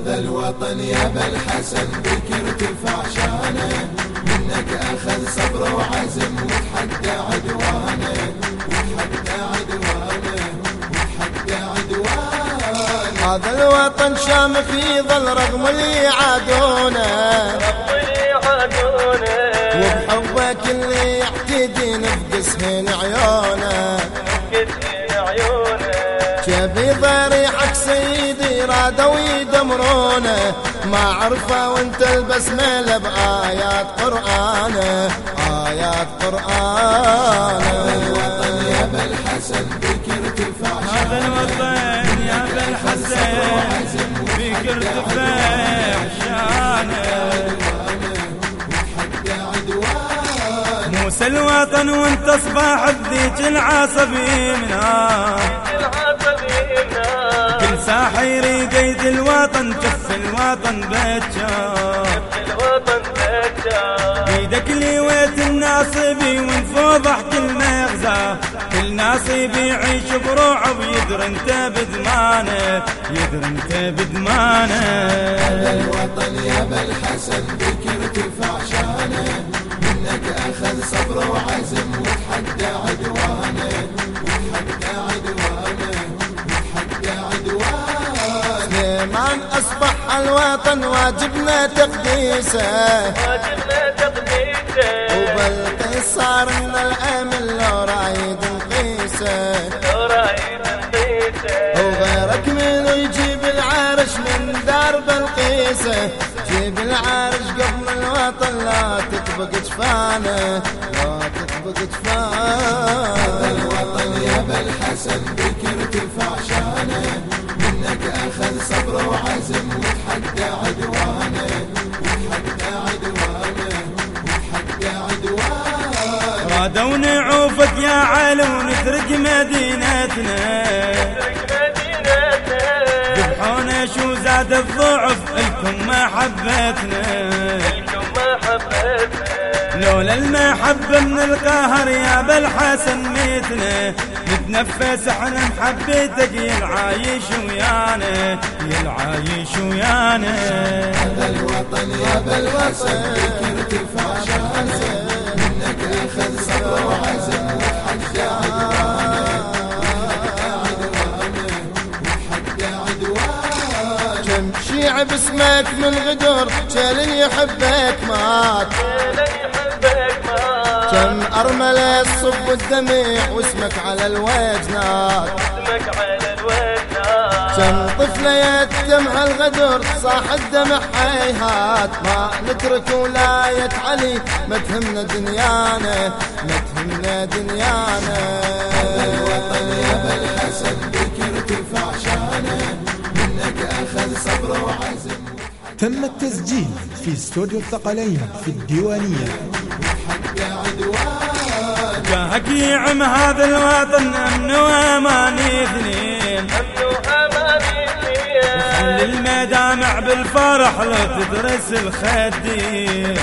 هذا الوطن يا بالحسن بك ارتفع شانه منك أخذ صبر وعزم وتحدى عدوانه وتحدى عدوانه وتحدى عدوانه هذا الوطن شامخ يظل رغم اللي يعادونه وبحبك اللي يعتدي نفقس هين عيونه رادوا يدمرونه ما عرفه وانت البسمله بآيات قرآنه. آيات قرآنه. الوطن يا بالحسن بك ارتفع هذا الوطن يا بالحسن بك ارتفاع شانه. موسى الوطن وانت صباح بذيك العصبي منها. كل ساحة يد الوطن كف الوطن بجار بيدك لويت الناصبي ونفوضح كل مغزى كل ناصبي يعيش بروعه ويدر انت بدمانه يدر انت بدمانه. الوطن يا بالحسن بك ارتفع شانه منك أخذ صبر وعزم. سليمان أصبح الوطن واجبنا تقديسه. وبالقيس صار من الأمل لو رايد نقيسه وغيرك منو يجيب العرش من دار بلقيسة. جيب العرش قبل الوطن لا تطبق جفانه. لا تطبق جفانه. الوطن يا بالحسن. بك وتحدى عدوانه رادوا نعوفك يا علي ونترك مدينتنا. ذبحونا شو زاد الضعف إلكم محبتنا لولا المحبة من القهر يا بالحسن ميتنا نتنفس إحنا محبتك يا العايش ويانا يا العايش ويانا. هذا الوطن يا بك ارتفع شانه منك اخذ صبر وعزم كم شيع باسمك من غدر شال يحبك مات. كم أرملة صب الدمع واسمك على الوجنات. كم طفلة يتمها الغدر صاح الدمع حيهات ما نترك ولاية علي ما تهمنا دنيانا ما تهمنا دنيانا. الوطن يا بالحسن بك ارتفع شانه منك أخذ صبر وعزم. تم التسجيل في استوديو الثقلين في الديوانية. عدوانه جاهك يعم هذا الوطن أمن وأمان اثنين. خلي المدامع بالفرح لو تدرس الخدين.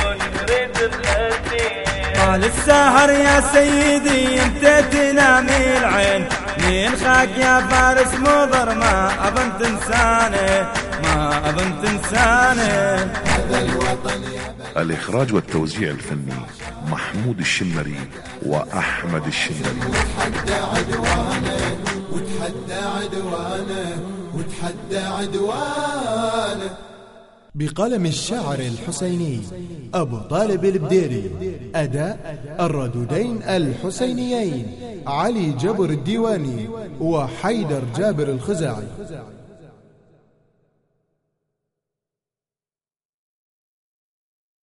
طال السهر يا سيدي أنت تنامي العين. مين خاك يا فارس مضر؟ ما اظن تنسانه ما الوطن يا الإخراج والتوزيع الفني. محمود الشمري وأحمد الشمري. وتحدى عدوانه وتحدى عدوانه وتحدى عدوانه بقلم الشاعر الحسيني أبو طالب البديري. أداء الردودين الحسينيين علي جبر الديواني وحيدر جابر الخزاعي.